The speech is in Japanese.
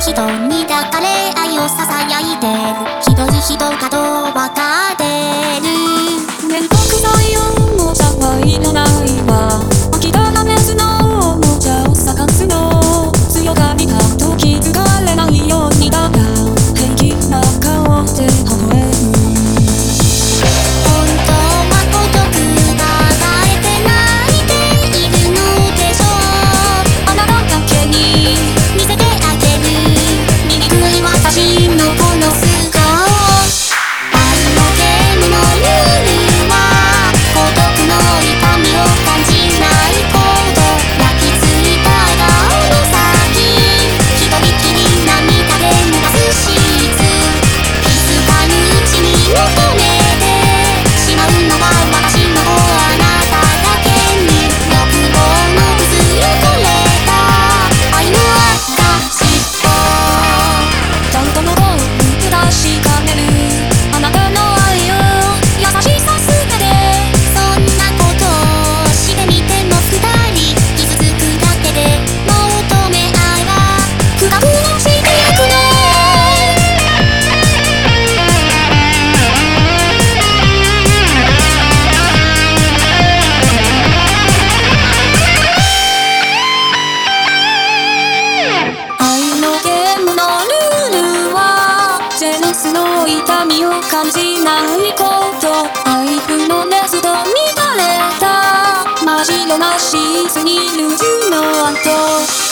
人に抱かれ愛を囁いてる。ひどいひスの痛みを感じないこと。愛婦の熱と乱れた。真っ白なシーツにルージュの跡